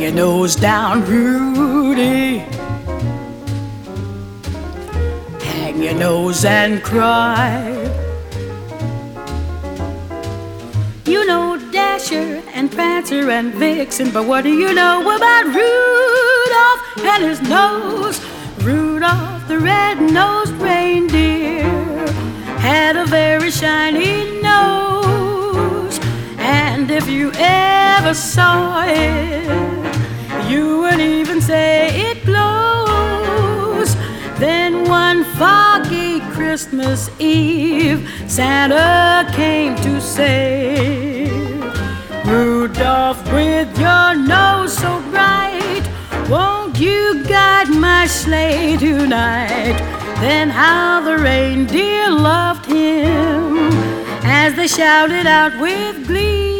Your nose down, Rudy. Hang your nose and cry. You know Dasher and Prancer and Vixen, but what do you know about Rudolph and his nose? Rudolph, the red-nosed reindeer, had a very shiny nose. And if you ever saw it, you would even say it glows. Then one foggy Christmas Eve, Santa came to say, Rudolph, with your nose so bright, won't you guide my sleigh tonight? Then how the reindeer loved him as they shouted out with glee.